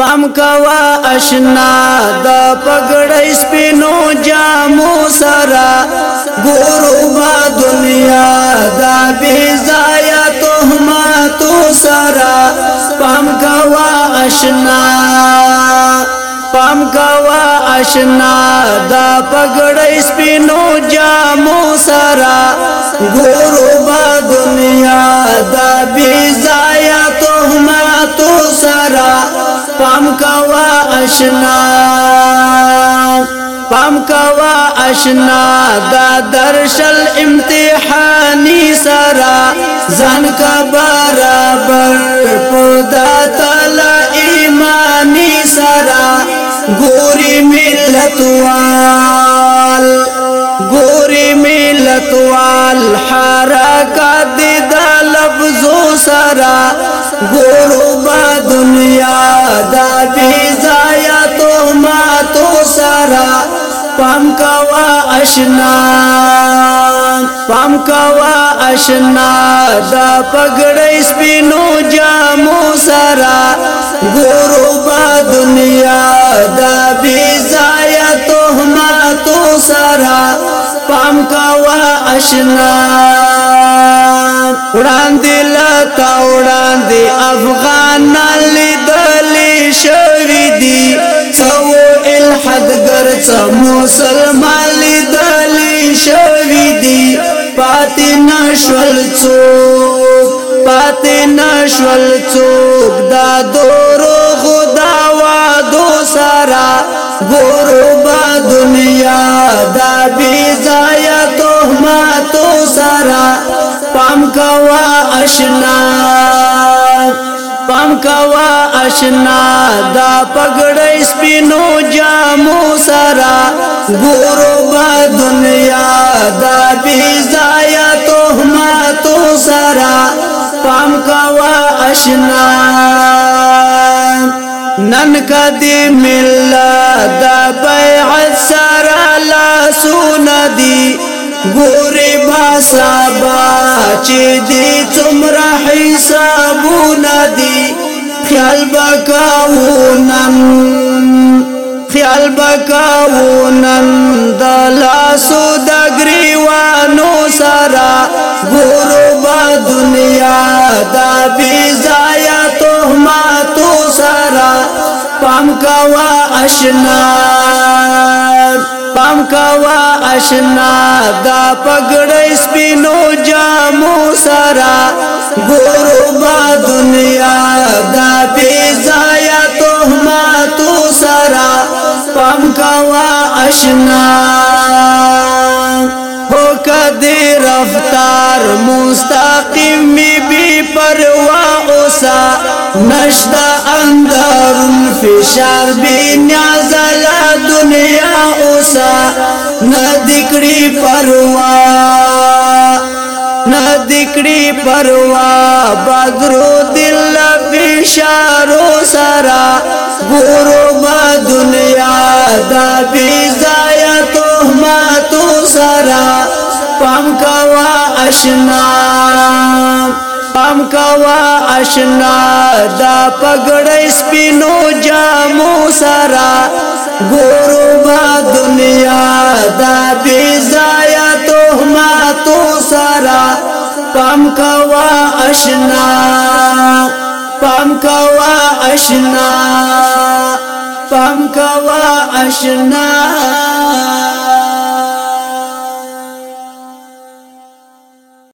پام کوا اشنا د پګړې سپینو جامو سرا ګورو ما دنیا دا بي زایا تهماتو سرا پام کوا اشنا پام کوا اشنا د پګړې سپینو جامو سرا ګورو آشنا پام کوا آشنا دا درشل امتحانی سرا زن کا برابر پودا تعالی ایمانی سرا وال گوری ملت وال حرکت دا لفظو سرا ګورو ما دنیا دا بي زایا ته ما تو سارا پام کوا اشنا پام کوا اشنا دا پګړې سپینو جامو سارا ګورو ما دنیا دا پام کوا اشنا وړاندې لا تا وړاندې افغان لیدلې شوې دي څو الحد ګرځ مسلمان لیدلې شوې دي پاتې نشول څوک پاتې نشول څوک دا دورو خدا وادو سارا ګورو با دنیا کوا اشنا پام کوا اشنا دا پګړې سپینو جامو سرا ګورو با دنیا دا بي زایا تهماتو سرا پام کوا اشنا نن کدی ملا دا بیعت سرا لا سوندی ګورې با سبا چې دې څومره حسابونه دي خیال بکاو نن خیال بکاو نن د لاسو د ګریوانو سرا ګورو با دنیا دا بي ضایع تهماتو سرا پام کوا اشنا پام کوا اشنا دا پګړې سپینو جامو سرا ګورو با دنیا دا پیزایا تهماتو سرا پام کوا اشنا هو کدی رفتار مستقیم می بی پروا اوسا نشتا اندرون فشار بی نیازا دنیا سا ندکڑی پروا ندکڑی پروا بدرو دل بشارو سرا گورو ما دنیا دا بیزایا تهماتو سرا پام کوا اشنا پام کوا اشنا دا پګړې سپینو جامو سرا ګورو اولیاء دا بی زایا تهماتو سرا پام کوا اشنا پام کوا اشنا پام کوا اشنا